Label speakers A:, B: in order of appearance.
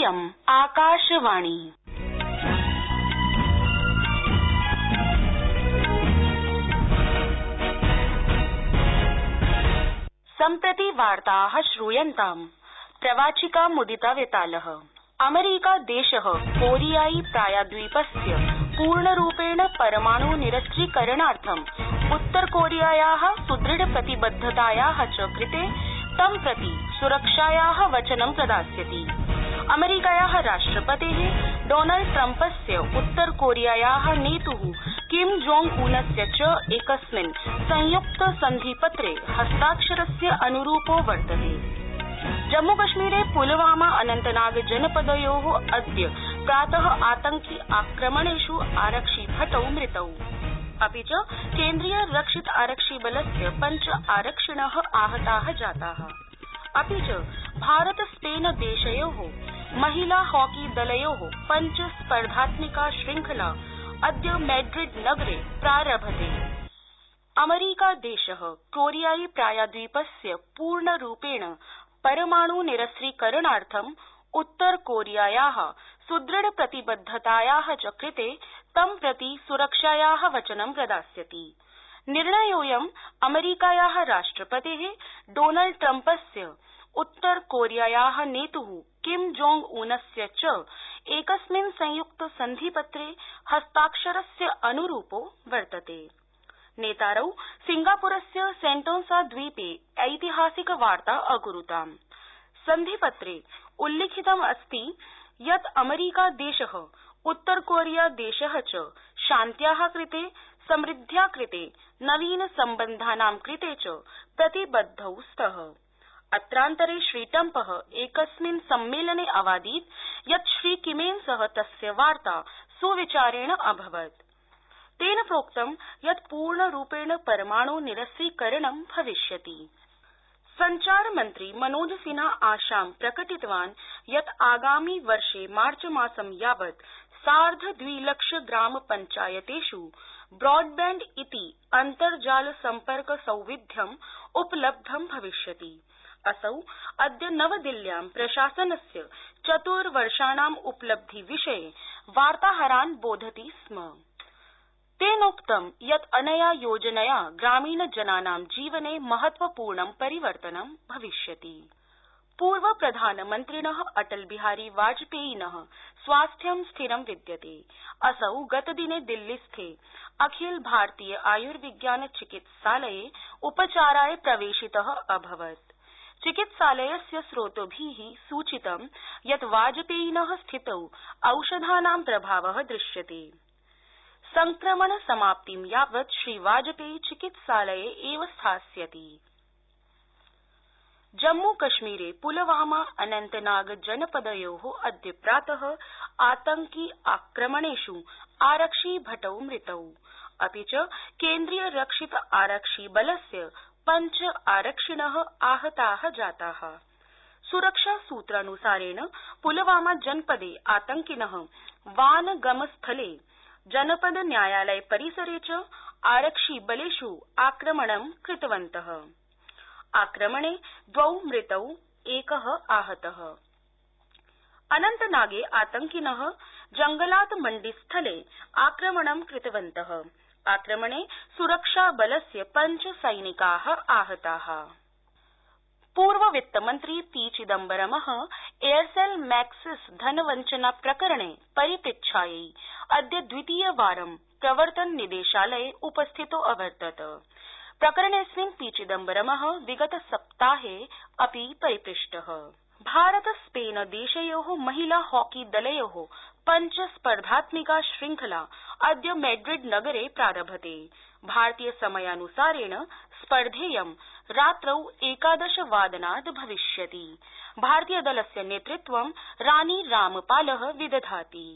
A: इयम् आकाशवाणी सम्प्रति वार्ता श्रूयन्ताम् प्रवाचिका मुदिता वेताल अमेरिका देश कोरियाई प्रायद्वीपस्य पूर्णरूपेण परमाणु निरस्त्रीकरणार्थम् उत्तरकोरियाया सुदृढ प्रतिबद्धताया च कृते तं प्रति सुरक्षाया वचनं प्रदास्यति अमेरिकाया राष्ट्रपते डोनाल्ड ट्रम्पस्य उत्तरकोरियाया नेतु किम जोंग उनस्य च एकस्मिन् संयुक्त सन्धिपत्रे हस्ताक्षरस्य अनुरूपो वर्तते। जम्मूकश्मीरे पुलवामा अनन्तनाग जनपदयो अद्य प्रात आतंकि आक्रमणेष् आरक्षिभटौ मृतौ। अपि च केंद्रीय रक्षित आरक्षिबलस्य पञ्च आरक्षिण आहता जाता। अपि च भारत स्पेन देशयो महिला हॉकी दलयो पञ्च स्पर्धात्मिका श्रृंखला अद्य मैड्रिड नगरे प्रारभते। अमेरिकादेश कोरियाई प्रायद्वीपस्य पूर्णरूपेण परमाणु निरस्त्रीकरणार्थम् उत्तरकोरियाया सुदृढ प्रतिबद्धताया च कृते तं प्रति सुरक्षाया वचनं प्रदास्यति। निर्णयोऽयं अमेरिकाया राष्ट्रपते डोनाल्ड ट्रम्पस्य उत्तरकोरियाया नेतु किम जोंग उनस्य च एकस्मिन् संयुक्त सन्धिपत्रे हस्ताक्षरस्य अनुरूपो वर्तते। नेतारौ सिंगापुरस्य सेंटोसा द्वीपे ऐतिहासिक वार्ता अकुरुताम्। सन्धिपत्रे उल्लिखितमस्ति यत् अमेरिकादेश उत्तरकोरियादेश च शान्त्या कृते, समृद्ध्या कृते, नवीन सम्बन्धानां कृते च प्रतिबद्धौ स्तः। अत्रान्तरे श्रीट्रम्प एकस्मिन् सम्मेलने अवादीत् यत् श्रीकिमेन सह तस्य वार्ता सुविचारेण अभवत्। तेन प्रोक्तं यत् पूर्णरूपेण परमाणु निरस्त्रीकरणं भविष्यति। सञ्चारमन्त्री मनोज सिन्हा आशां प्रकटितवान् यत् आगामि वर्षे मार्चमासं यावत् सार्ध द्विलक्ष ग्राम पञ्चायतेष् ब्रॉडबैण्ड इति अन्तर्जाल सम्पर्क सौविध्यम् उपलब्धं भविष्यति। असौ अद्य नवदिल्ल्यां प्रशासनस्य चतुर्वर्षाणाम् उपलब्धि विषये वार्ताहरान् बोधति स्म। तेनोक्तं यत् अनया योजनया ग्रामीणजनानां जीवने महत्वपूर्णं परिवर्तनं भविष्यति। अटल बिहारी वाजपेयिन स्वास्थ्यं स्थिरं विद्यते। असौ गतदिने दिल्लीस्थे अखिल भारतीय आयुर्विज्ञान चिकित्सालये उपचाराय प्रवेशित अभवत्। चिकित्सालयस्य स्रोतोभि सूचितं यत् वाजपेयिन स्थितौ औषधानां प्रभाव दृश्यते। संक्रमण समाप्तिं यावत् श्रीवाजपेयी चिकित्सालये एव स्थास्यति। जम्मूकश्मीरे पुलवामा अनन्तनाग जनपदयो अद्य प्रात आतंकि आक्रमणेष् आरक्षिभटौ मृतौ। अपि च केन्द्रीय रक्षित आरक्षिबलस्य पञ्च आरक्षिण आहता जाता। सुरक्षासूत्रानुसारेण पुलवामा जनपदे आतंकिन वानगमस्थले जनपद न्यायालय परिसरे च आरक्षिबलेष् आक्रमणं कृतवन्त। आक्रमणे द्वौ मृतौ एक आहत। अनन्तनागे आतंकिन जंगलात मण्डीस्थले आक्रमणं कृतवन्त। आक्रमणे सुरक्षाबलस्य पञ्च सैनिका आहता। पूर्व वित्तमन्त्री पी चिदम्बरम एयरसेल मैक्सिस धनवञ्चना प्रकरणे परिपृच्छायै अद्य द्वितीयवारं प्रवर्तन निदेशालये उपस्थितो अवर्तत। प्रकरणेऽस्मिन् पी चिदम्बरम विगत सप्ताहे अपि परिपृष्ट। भारत स्पेन देशयो महिला हॉकी दलयो पञ्च स्पर्धात्मिका श्रृंखला अद्य मैड्रिड नगरे प्रारभते। भारतीय समयानुसारेण स्पर्धेयं रात्रौ एकादश वादनात् भविष्यति। भारतीयदलस्य नेतृत्वं रानी रामपाल विदधाति।